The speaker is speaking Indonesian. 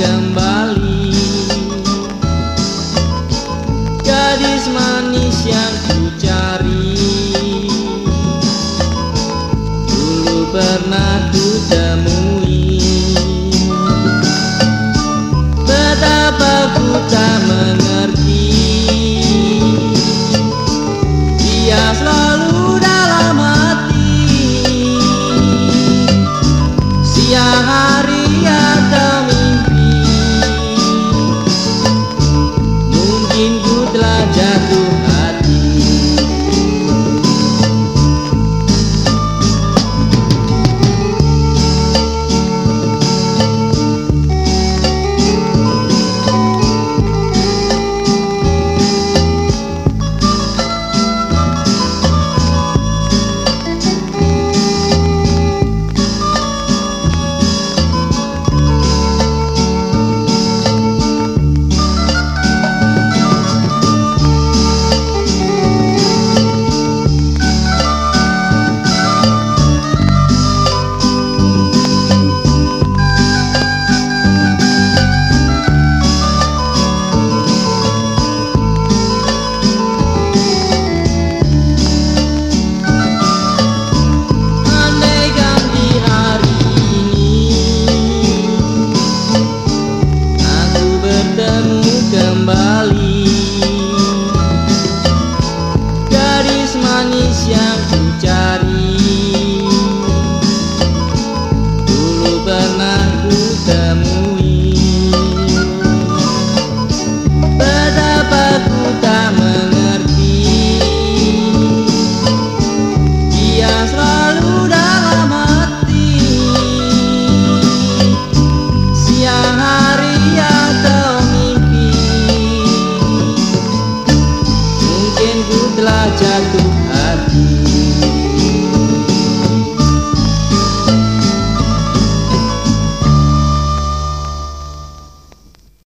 kembali. Gadis manis yang ku cari. Dulu pernah ku temui. Betapa ku tak mengerti. Dia selalu telah jatuh. yang ku cari. Dulu pernah